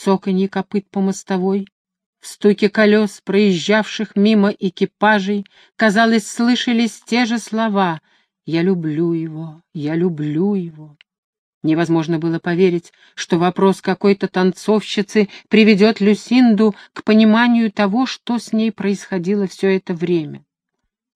цоканье копыт по мостовой, в стуке колес, проезжавших мимо экипажей, казалось, слышались те же слова «Я люблю его, я люблю его». Невозможно было поверить, что вопрос какой-то танцовщицы приведет Люсинду к пониманию того, что с ней происходило все это время.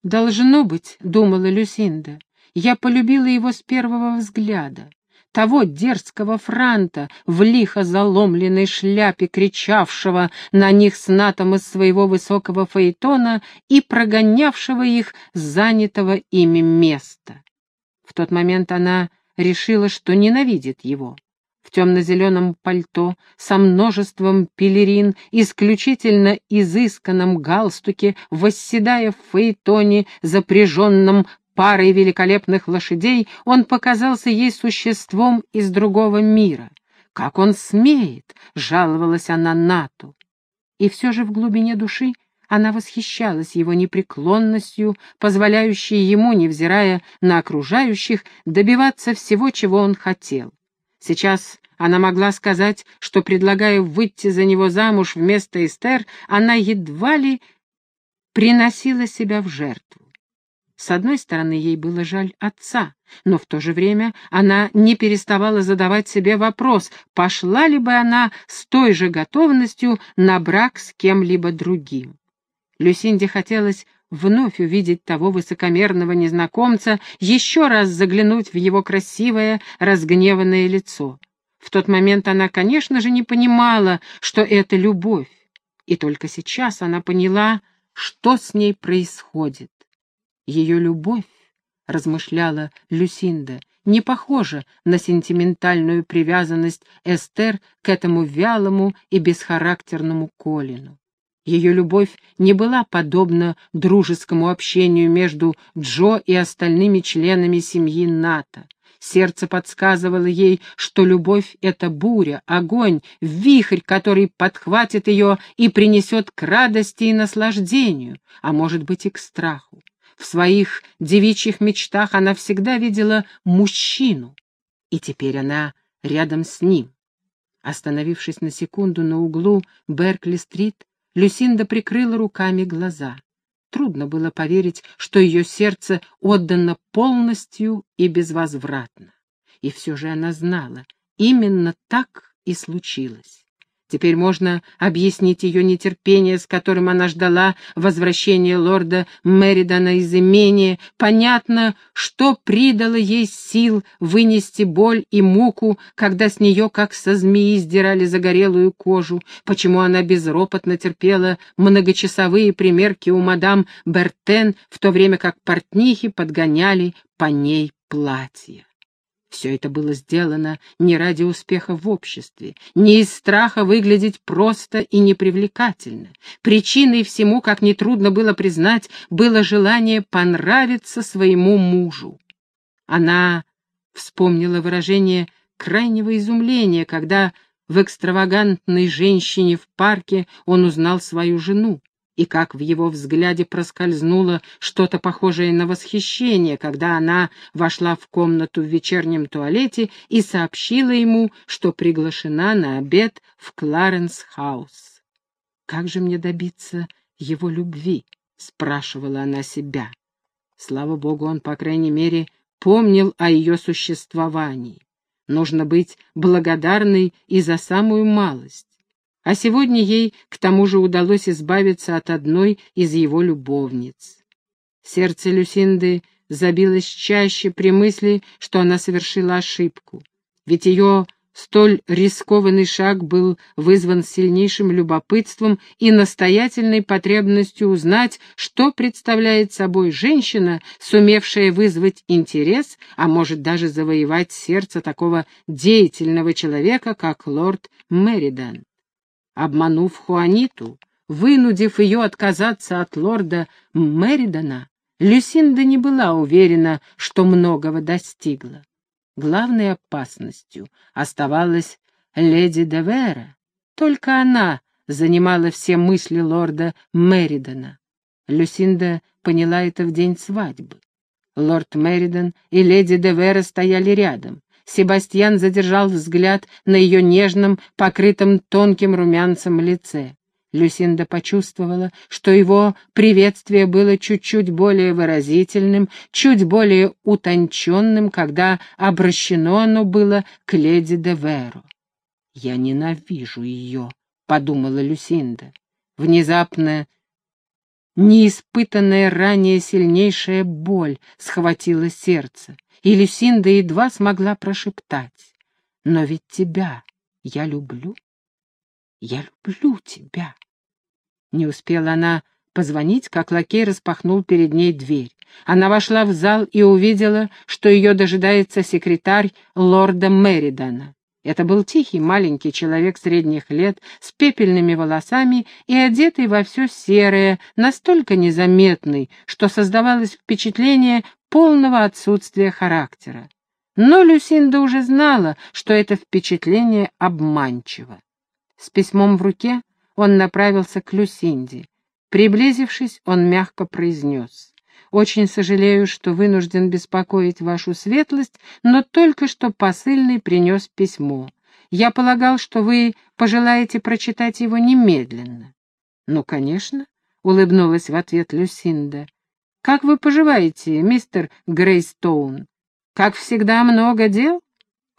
«Должно быть», — думала Люсинда, — «я полюбила его с первого взгляда того дерзкого франта в лихо заломленной шляпе, кричавшего на них с натом из своего высокого фаэтона и прогонявшего их с занятого ими места. В тот момент она решила, что ненавидит его. В темно-зеленом пальто, со множеством пелерин, исключительно изысканном галстуке, восседая в фаэтоне, запряженном парой великолепных лошадей, он показался ей существом из другого мира. «Как он смеет!» — жаловалась она Нату. И все же в глубине души она восхищалась его непреклонностью, позволяющей ему, невзирая на окружающих, добиваться всего, чего он хотел. Сейчас она могла сказать, что, предлагая выйти за него замуж вместо Эстер, она едва ли приносила себя в жертву. С одной стороны, ей было жаль отца, но в то же время она не переставала задавать себе вопрос, пошла ли бы она с той же готовностью на брак с кем-либо другим. Люсинде хотелось вновь увидеть того высокомерного незнакомца, еще раз заглянуть в его красивое, разгневанное лицо. В тот момент она, конечно же, не понимала, что это любовь, и только сейчас она поняла, что с ней происходит. Ее любовь, размышляла Люсинда, не похожа на сентиментальную привязанность Эстер к этому вялому и бесхарактерному Колину. Ее любовь не была подобна дружескому общению между Джо и остальными членами семьи НАТО. Сердце подсказывало ей, что любовь — это буря, огонь, вихрь, который подхватит ее и принесет к радости и наслаждению, а может быть и к страху. В своих девичьих мечтах она всегда видела мужчину, и теперь она рядом с ним. Остановившись на секунду на углу Беркли-стрит, Люсинда прикрыла руками глаза. Трудно было поверить, что ее сердце отдано полностью и безвозвратно. И все же она знала, именно так и случилось. Теперь можно объяснить ее нетерпение, с которым она ждала возвращения лорда Меридана из имения. Понятно, что придало ей сил вынести боль и муку, когда с нее, как со змеи, сдирали загорелую кожу, почему она безропотно терпела многочасовые примерки у мадам Бертен, в то время как портнихи подгоняли по ней платье. Все это было сделано не ради успеха в обществе, не из страха выглядеть просто и непривлекательно. Причиной всему, как нетрудно было признать, было желание понравиться своему мужу. Она вспомнила выражение крайнего изумления, когда в экстравагантной женщине в парке он узнал свою жену и как в его взгляде проскользнуло что-то похожее на восхищение, когда она вошла в комнату в вечернем туалете и сообщила ему, что приглашена на обед в Кларенс-хаус. «Как же мне добиться его любви?» — спрашивала она себя. Слава богу, он, по крайней мере, помнил о ее существовании. Нужно быть благодарной и за самую малость. А сегодня ей к тому же удалось избавиться от одной из его любовниц. Сердце Люсинды забилось чаще при мысли, что она совершила ошибку. Ведь ее столь рискованный шаг был вызван сильнейшим любопытством и настоятельной потребностью узнать, что представляет собой женщина, сумевшая вызвать интерес, а может даже завоевать сердце такого деятельного человека, как лорд Меридан. Обманув Хуаниту, вынудив ее отказаться от лорда Меридана, Люсинда не была уверена, что многого достигла. Главной опасностью оставалась леди Девера. Только она занимала все мысли лорда Меридана. Люсинда поняла это в день свадьбы. Лорд Меридан и леди Девера стояли рядом. Себастьян задержал взгляд на ее нежном, покрытом тонким румянцем лице. Люсинда почувствовала, что его приветствие было чуть-чуть более выразительным, чуть более утонченным, когда обращено оно было к леди де Веро. «Я ненавижу ее», — подумала Люсинда. Внезапно неиспытанная ранее сильнейшая боль схватила сердце, и Люсинда едва смогла прошептать. «Но ведь тебя я люблю, я люблю тебя». Не успела она позвонить, как лакей распахнул перед ней дверь. Она вошла в зал и увидела, что ее дожидается секретарь лорда Меридана. Это был тихий маленький человек средних лет с пепельными волосами и одетый во все серое, настолько незаметный, что создавалось впечатление полного отсутствия характера. Но Люсинда уже знала, что это впечатление обманчиво. С письмом в руке он направился к Люсинде. Приблизившись, он мягко произнес. «Очень сожалею, что вынужден беспокоить вашу светлость, но только что посыльный принес письмо. Я полагал, что вы пожелаете прочитать его немедленно». «Ну, конечно», — улыбнулась в ответ Люсинда. «Как вы поживаете, мистер Грейстоун? Как всегда, много дел?»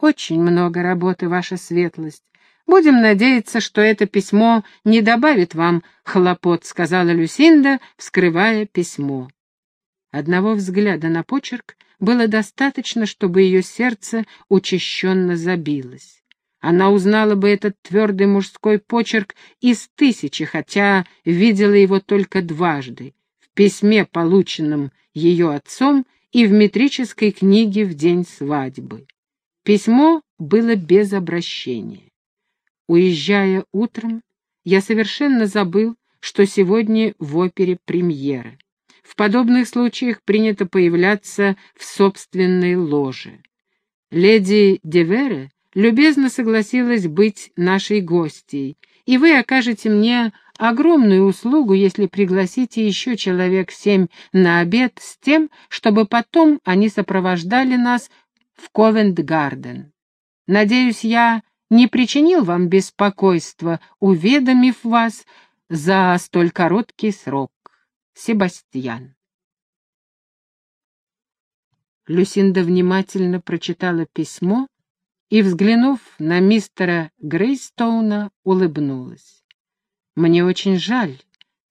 «Очень много работы, ваша светлость. «Будем надеяться, что это письмо не добавит вам хлопот», — сказала Люсинда, вскрывая письмо. Одного взгляда на почерк было достаточно, чтобы ее сердце учащенно забилось. Она узнала бы этот твердый мужской почерк из тысячи, хотя видела его только дважды — письме, полученном ее отцом, и в метрической книге в день свадьбы. Письмо было без обращения. Уезжая утром, я совершенно забыл, что сегодня в опере премьера. В подобных случаях принято появляться в собственной ложе. Леди Девере любезно согласилась быть нашей гостьей, и вы окажете мне огромную услугу, если пригласите еще человек семь на обед с тем, чтобы потом они сопровождали нас в Ковент-Гарден. Надеюсь, я не причинил вам беспокойства, уведомив вас за столь короткий срок. Себастьян. Люсинда внимательно прочитала письмо и, взглянув на мистера Грейстоуна, улыбнулась. «Мне очень жаль,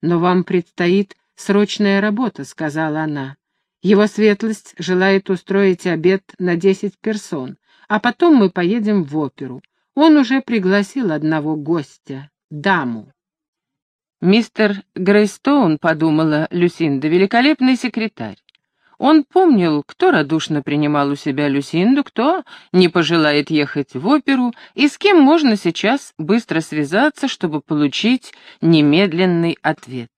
но вам предстоит срочная работа», — сказала она. «Его светлость желает устроить обед на десять персон, а потом мы поедем в оперу. Он уже пригласил одного гостя, даму. Мистер Грейстоун, подумала Люсинда, великолепный секретарь. Он помнил, кто радушно принимал у себя Люсинду, кто не пожелает ехать в оперу и с кем можно сейчас быстро связаться, чтобы получить немедленный ответ.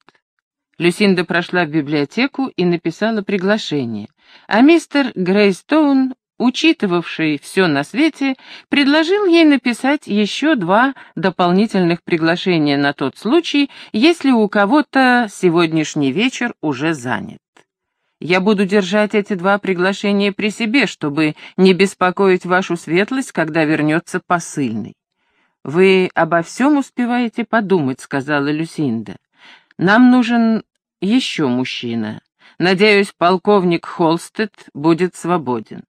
Люсинда прошла в библиотеку и написала приглашение, а мистер Грейстоун учитывавший все на свете, предложил ей написать еще два дополнительных приглашения на тот случай, если у кого-то сегодняшний вечер уже занят. Я буду держать эти два приглашения при себе, чтобы не беспокоить вашу светлость, когда вернется посыльный. «Вы обо всем успеваете подумать», — сказала Люсинда. «Нам нужен еще мужчина. Надеюсь, полковник Холстед будет свободен.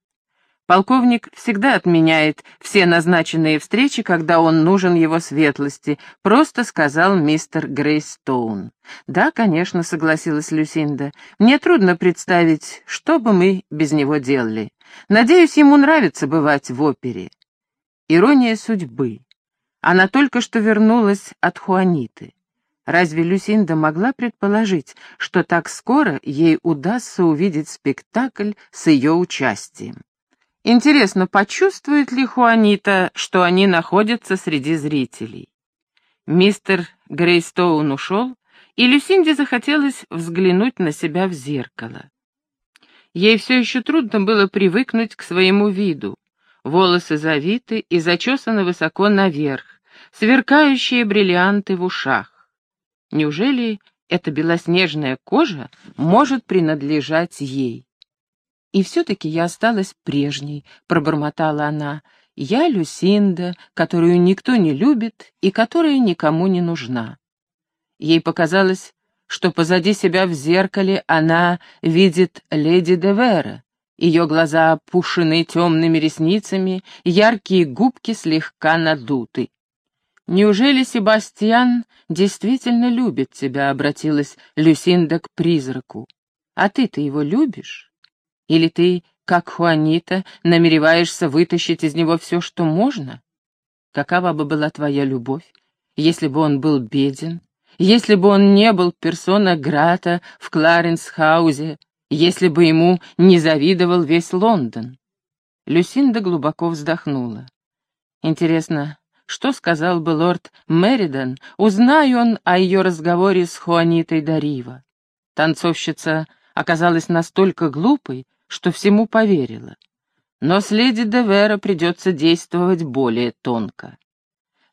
Полковник всегда отменяет все назначенные встречи, когда он нужен его светлости, просто сказал мистер Грейстоун. Да, конечно, согласилась Люсинда. Мне трудно представить, что бы мы без него делали. Надеюсь, ему нравится бывать в опере. Ирония судьбы. Она только что вернулась от Хуаниты. Разве Люсинда могла предположить, что так скоро ей удастся увидеть спектакль с ее участием? Интересно, почувствует ли Хуанита, что они находятся среди зрителей? Мистер Грейстоун ушел, и Люсинде захотелось взглянуть на себя в зеркало. Ей все еще трудно было привыкнуть к своему виду. Волосы завиты и зачесаны высоко наверх, сверкающие бриллианты в ушах. Неужели эта белоснежная кожа может принадлежать ей? И все-таки я осталась прежней, пробормотала она. Я Люсинда, которую никто не любит и которая никому не нужна. Ей показалось, что позади себя в зеркале она видит леди де Вера. Ее глаза опушены темными ресницами, яркие губки слегка надуты. «Неужели Себастьян действительно любит тебя?» — обратилась Люсинда к призраку. «А ты-то его любишь? Или ты, как Хуанита, намереваешься вытащить из него все, что можно? Какова бы была твоя любовь, если бы он был беден, если бы он не был персона Грата в Кларенс-хаузе, если бы ему не завидовал весь Лондон?» Люсинда глубоко вздохнула. «Интересно, что сказал бы лорд Меридан, узнай он о ее разговоре с Хуанитой Дарива. Танцовщица оказалась настолько глупой, что всему поверила. Но с леди де Вера придется действовать более тонко.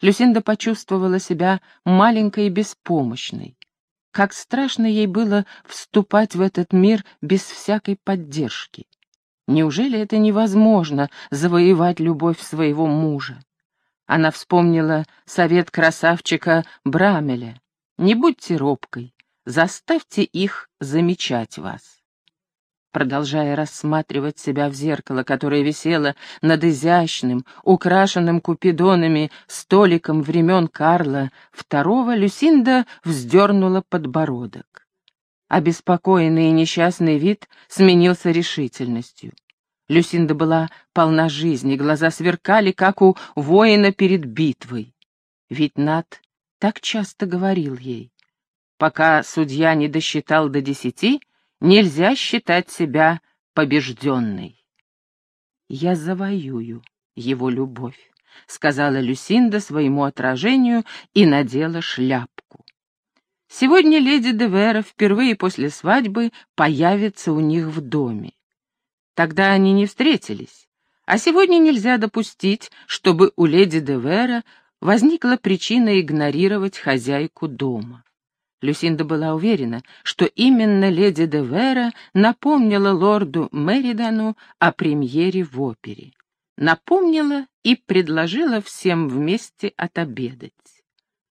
Люсинда почувствовала себя маленькой и беспомощной. Как страшно ей было вступать в этот мир без всякой поддержки. Неужели это невозможно завоевать любовь своего мужа? Она вспомнила совет красавчика Брамеля. «Не будьте робкой, заставьте их замечать вас». Продолжая рассматривать себя в зеркало, которое висело над изящным, украшенным купидонами столиком времен Карла II, Люсинда вздернула подбородок. Обеспокоенный и несчастный вид сменился решительностью. Люсинда была полна жизни, глаза сверкали, как у воина перед битвой. Ведь Над так часто говорил ей, пока судья не досчитал до десяти, нельзя считать себя побежденной. «Я завоюю его любовь», — сказала Люсинда своему отражению и надела шляпку. Сегодня леди Девера впервые после свадьбы появится у них в доме. Тогда они не встретились. А сегодня нельзя допустить, чтобы у леди де Вера возникла причина игнорировать хозяйку дома. Люсинда была уверена, что именно леди де Вера напомнила лорду Меридану о премьере в опере. Напомнила и предложила всем вместе отобедать.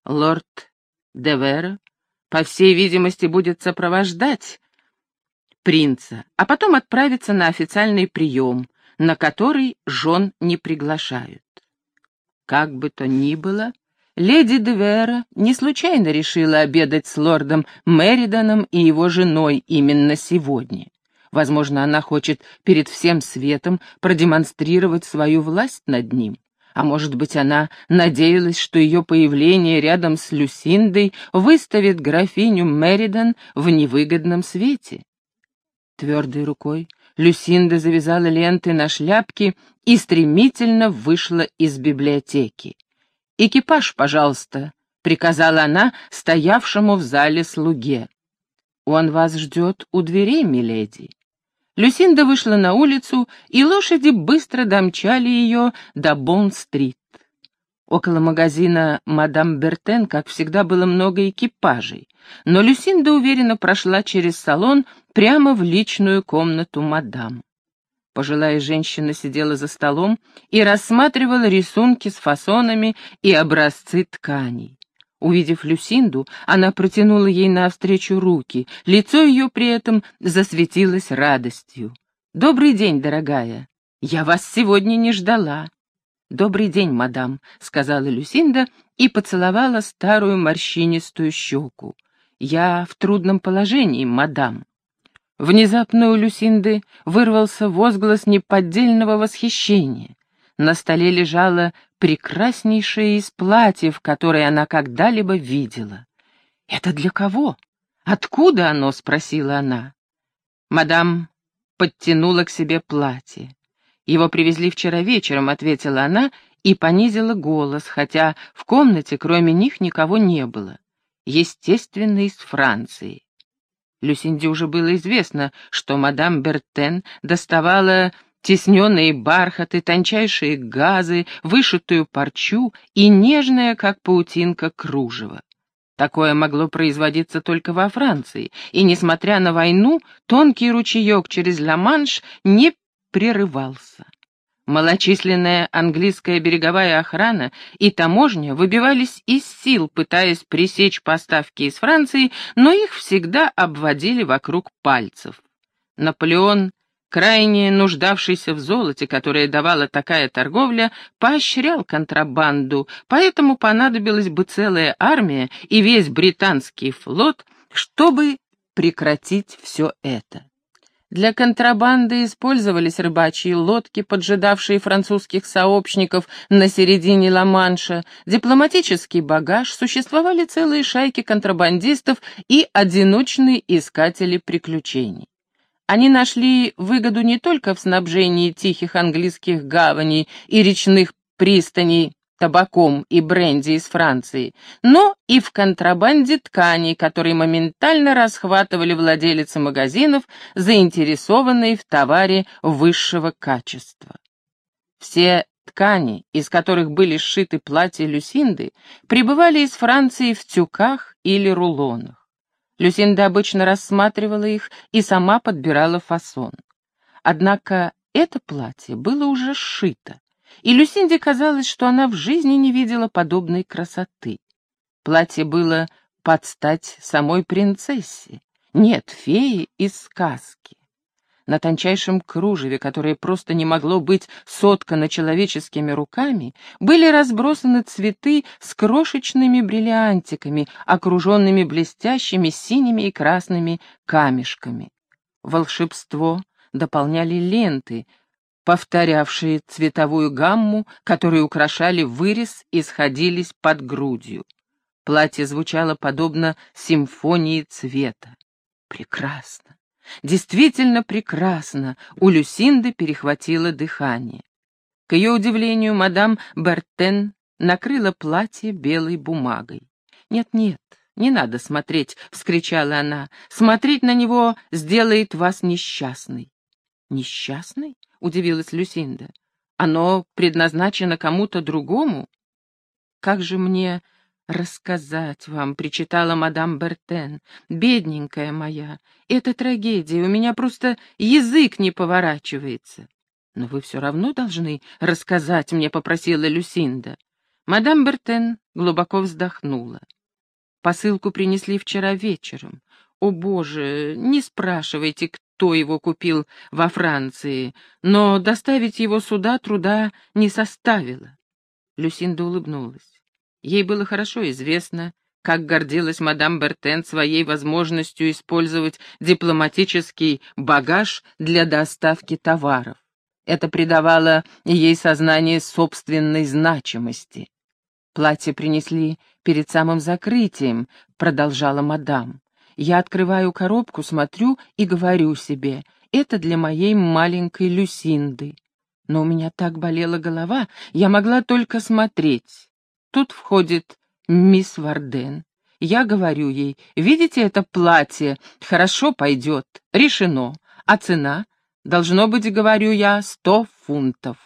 Лорд де Вера, по всей видимости, будет сопровождать принца, а потом отправиться на официальный прием, на который жен не приглашают. Как бы то ни было, леди Девера не случайно решила обедать с лордом Мериданом и его женой именно сегодня. Возможно, она хочет перед всем светом продемонстрировать свою власть над ним. А может быть, она надеялась, что ее появление рядом с Люсиндой выставит графиню Меридан в невыгодном свете. Твердой рукой Люсинда завязала ленты на шляпке и стремительно вышла из библиотеки. «Экипаж, пожалуйста», — приказала она стоявшему в зале слуге. «Он вас ждет у дверей, миледи». Люсинда вышла на улицу, и лошади быстро домчали ее до Бонн-стрит. Около магазина «Мадам Бертен», как всегда, было много экипажей, но Люсинда уверенно прошла через салон прямо в личную комнату мадам. Пожилая женщина сидела за столом и рассматривала рисунки с фасонами и образцы тканей. Увидев Люсинду, она протянула ей навстречу руки, лицо ее при этом засветилось радостью. «Добрый день, дорогая! Я вас сегодня не ждала!» «Добрый день, мадам», — сказала Люсинда и поцеловала старую морщинистую щеку. «Я в трудном положении, мадам». Внезапно у Люсинды вырвался возглас неподдельного восхищения. На столе лежало прекраснейшее из платьев, которое она когда-либо видела. «Это для кого? Откуда оно?» — спросила она. Мадам подтянула к себе платье. «Его привезли вчера вечером», — ответила она и понизила голос, хотя в комнате кроме них никого не было. Естественно, из Франции. Люсинде уже было известно, что мадам Бертен доставала тесненные бархаты, тончайшие газы, вышитую парчу и нежное, как паутинка, кружево. Такое могло производиться только во Франции, и, несмотря на войну, тонкий ручеек через Ла-Манш не прерывался. Малочисленная английская береговая охрана и таможня выбивались из сил, пытаясь пресечь поставки из Франции, но их всегда обводили вокруг пальцев. Наполеон крайне нуждавшийся в золоте, которое давала такая торговля, поощрял контрабанду, поэтому понадобилась бы целая армия и весь британский флот, чтобы прекратить все это. Для контрабанды использовались рыбачьи лодки, поджидавшие французских сообщников на середине Ла-Манша, дипломатический багаж, существовали целые шайки контрабандистов и одиночные искатели приключений. Они нашли выгоду не только в снабжении тихих английских гаваней и речных пристаней табаком и бренди из Франции, но и в контрабанде тканей, которые моментально расхватывали владельцы магазинов, заинтересованные в товаре высшего качества. Все ткани, из которых были сшиты платья Люсинды, прибывали из Франции в тюках или рулонах. Люсинда обычно рассматривала их и сама подбирала фасон. Однако это платье было уже сшито, и Люсинде казалось, что она в жизни не видела подобной красоты. Платье было под стать самой принцессе, нет, феи из сказки. На тончайшем кружеве, которое просто не могло быть соткано человеческими руками, были разбросаны цветы с крошечными бриллиантиками, окруженными блестящими синими и красными камешками. Волшебство дополняли ленты, повторявшие цветовую гамму, которые украшали вырез и сходились под грудью. Платье звучало подобно симфонии цвета. Прекрасно! Действительно прекрасно, у Люсинды перехватило дыхание. К ее удивлению, мадам Бертен накрыла платье белой бумагой. «Нет-нет, не надо смотреть», — вскричала она. «Смотреть на него сделает вас несчастной». «Несчастной?» — удивилась Люсинда. «Оно предназначено кому-то другому?» «Как же мне рассказать вам», — причитала мадам Бертен. «Бедненькая моя, это трагедия, у меня просто язык не поворачивается». «Но вы все равно должны рассказать мне», — попросила Люсинда. Мадам Бертен глубоко вздохнула. Посылку принесли вчера вечером. О, боже, не спрашивайте, кто его купил во Франции, но доставить его сюда труда не составило. Люсинда улыбнулась. Ей было хорошо известно, как гордилась мадам Бертен своей возможностью использовать дипломатический багаж для доставки товаров. Это придавало ей сознание собственной значимости. «Платье принесли перед самым закрытием», — продолжала мадам. «Я открываю коробку, смотрю и говорю себе, это для моей маленькой Люсинды. Но у меня так болела голова, я могла только смотреть. Тут входит мисс Варден. Я говорю ей, видите это платье, хорошо пойдет, решено. А цена? Должно быть, говорю я, сто фунтов.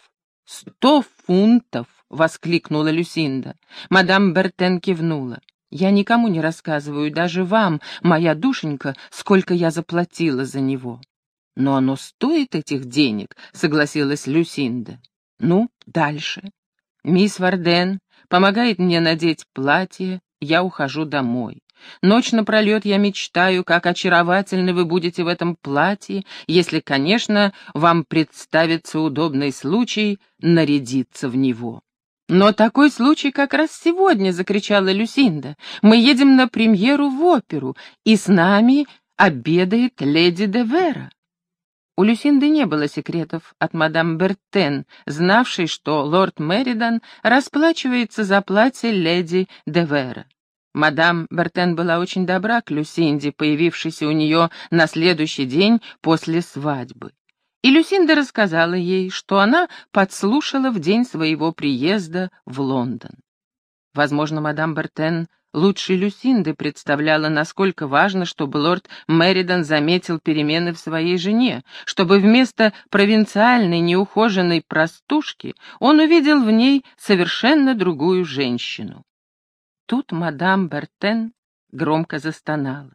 Сто фунтов! — воскликнула Люсинда. Мадам Бертен кивнула. «Я никому не рассказываю, даже вам, моя душенька, сколько я заплатила за него». «Но оно стоит этих денег», — согласилась Люсинда. «Ну, дальше». Мисс Варден помогает мне надеть платье, я ухожу домой. Ночь напролет я мечтаю, как очаровательны вы будете в этом платье, если, конечно, вам представится удобный случай нарядиться в него. «Но такой случай как раз сегодня!» — закричала Люсинда. «Мы едем на премьеру в оперу, и с нами обедает леди де Вера». У Люсинды не было секретов от мадам Бертен, знавшей, что лорд Меридан расплачивается за платье леди Девера. Мадам Бертен была очень добра к Люсинде, появившейся у нее на следующий день после свадьбы. И Люсинда рассказала ей, что она подслушала в день своего приезда в Лондон. Возможно, мадам Бертен лучше Люсинды представляла, насколько важно, чтобы лорд Меридан заметил перемены в своей жене, чтобы вместо провинциальной неухоженной простушки он увидел в ней совершенно другую женщину. Тут мадам Бертен громко застонала.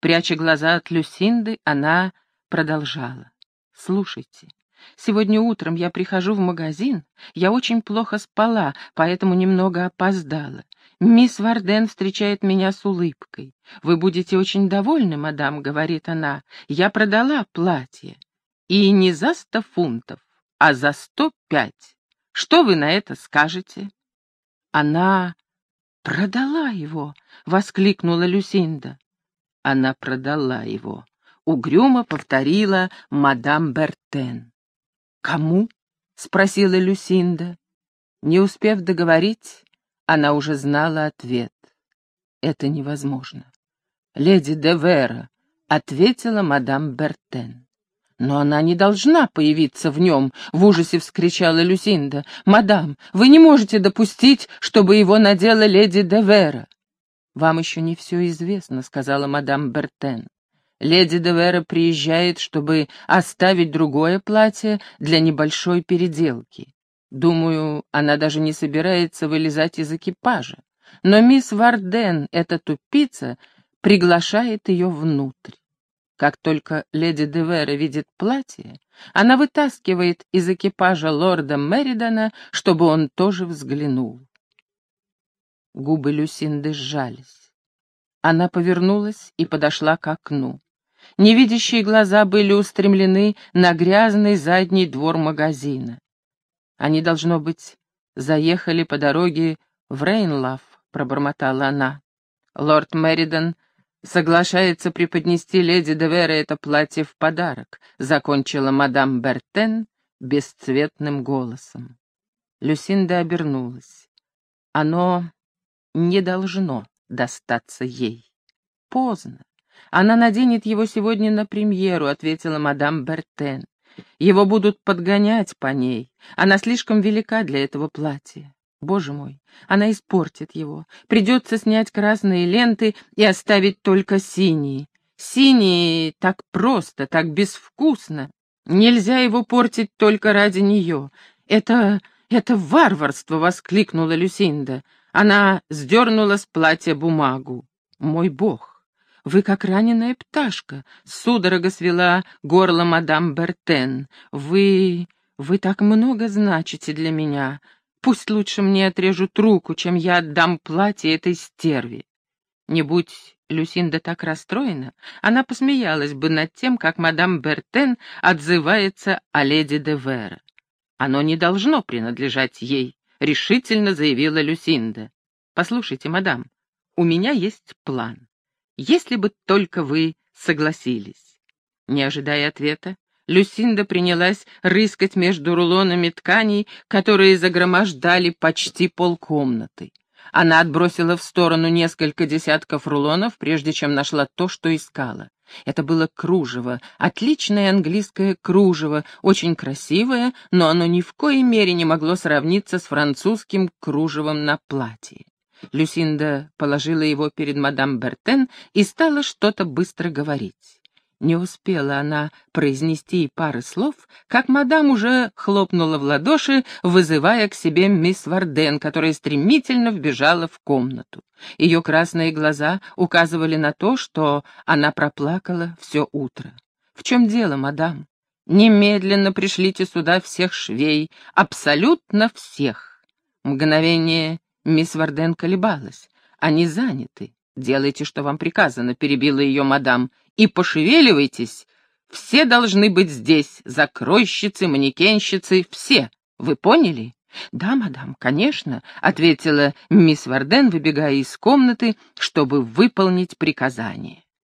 Пряча глаза от Люсинды, она продолжала. «Слушайте, сегодня утром я прихожу в магазин, я очень плохо спала, поэтому немного опоздала. Мисс Варден встречает меня с улыбкой. «Вы будете очень довольны, мадам», — говорит она. «Я продала платье. И не за сто фунтов, а за сто пять. Что вы на это скажете?» Она продала его, — воскликнула Люсинда. Она продала его. Угрюмо повторила мадам Бертен. «Кому?» — спросила Люсинда. Не успев договорить, она уже знала ответ. Это невозможно. «Леди де Вера», — ответила мадам Бертен. «Но она не должна появиться в нем!» — в ужасе вскричала Люсинда. «Мадам, вы не можете допустить, чтобы его надела леди де Вера!» «Вам еще не все известно», — сказала мадам Бертен. «Леди де Вера приезжает, чтобы оставить другое платье для небольшой переделки. Думаю, она даже не собирается вылезать из экипажа. Но мисс Варден, эта тупица, приглашает ее внутрь. Как только леди Девера видит платье, она вытаскивает из экипажа лорда Меридана, чтобы он тоже взглянул. Губы Люсинды сжались. Она повернулась и подошла к окну. Невидящие глаза были устремлены на грязный задний двор магазина. Они, должно быть, заехали по дороге в Рейнлав, пробормотала она. Лорд Меридан соглашается преподнести леди Девера это платье в подарок, закончила мадам Бертен бесцветным голосом. Люсинда обернулась. Оно не должно достаться ей. Поздно. Она наденет его сегодня на премьеру, ответила мадам Бертен. Его будут подгонять по ней. Она слишком велика для этого платья. Боже мой, она испортит его. Придется снять красные ленты и оставить только синие. Синие так просто, так безвкусно. Нельзя его портить только ради нее. Это... это варварство! — воскликнула Люсинда. Она сдернула с платья бумагу. Мой бог! Вы как раненая пташка, судорога свела горло мадам Бертен. Вы... вы так много значите для меня. Пусть лучше мне отрежут руку, чем я отдам платье этой стерве. Не будь Люсинда так расстроена, она посмеялась бы над тем, как мадам Бертен отзывается о леди де Вера. «Оно не должно принадлежать ей», — решительно заявила Люсинда. «Послушайте, мадам, у меня есть план. Если бы только вы согласились». Не ожидая ответа, Люсинда принялась рыскать между рулонами тканей, которые загромождали почти полкомнаты. Она отбросила в сторону несколько десятков рулонов, прежде чем нашла то, что искала. Это было кружево, отличное английское кружево, очень красивое, но оно ни в коей мере не могло сравниться с французским кружевом на платье. Люсинда положила его перед мадам Бертен и стала что-то быстро говорить. Не успела она произнести и пары слов, как мадам уже хлопнула в ладоши, вызывая к себе мисс Варден, которая стремительно вбежала в комнату. Ее красные глаза указывали на то, что она проплакала все утро. «В чем дело, мадам? Немедленно пришлите сюда всех швей, абсолютно всех!» Мгновение мисс Варден колебалась. «Они заняты. Делайте, что вам приказано», — перебила ее мадам и пошевеливайтесь. Все должны быть здесь, закройщицы, манекенщицы, все. Вы поняли?» «Да, мадам, конечно», — ответила мисс Варден, выбегая из комнаты, чтобы выполнить приказание.